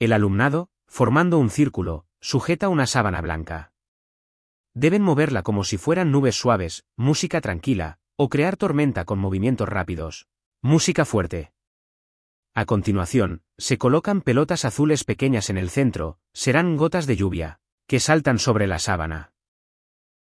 El alumnado, formando un círculo, sujeta una sábana blanca. Deben moverla como si fueran nubes suaves, música tranquila, o crear tormenta con movimientos rápidos. Música fuerte. A continuación, se colocan pelotas azules pequeñas en el centro, serán gotas de lluvia, que saltan sobre la sábana.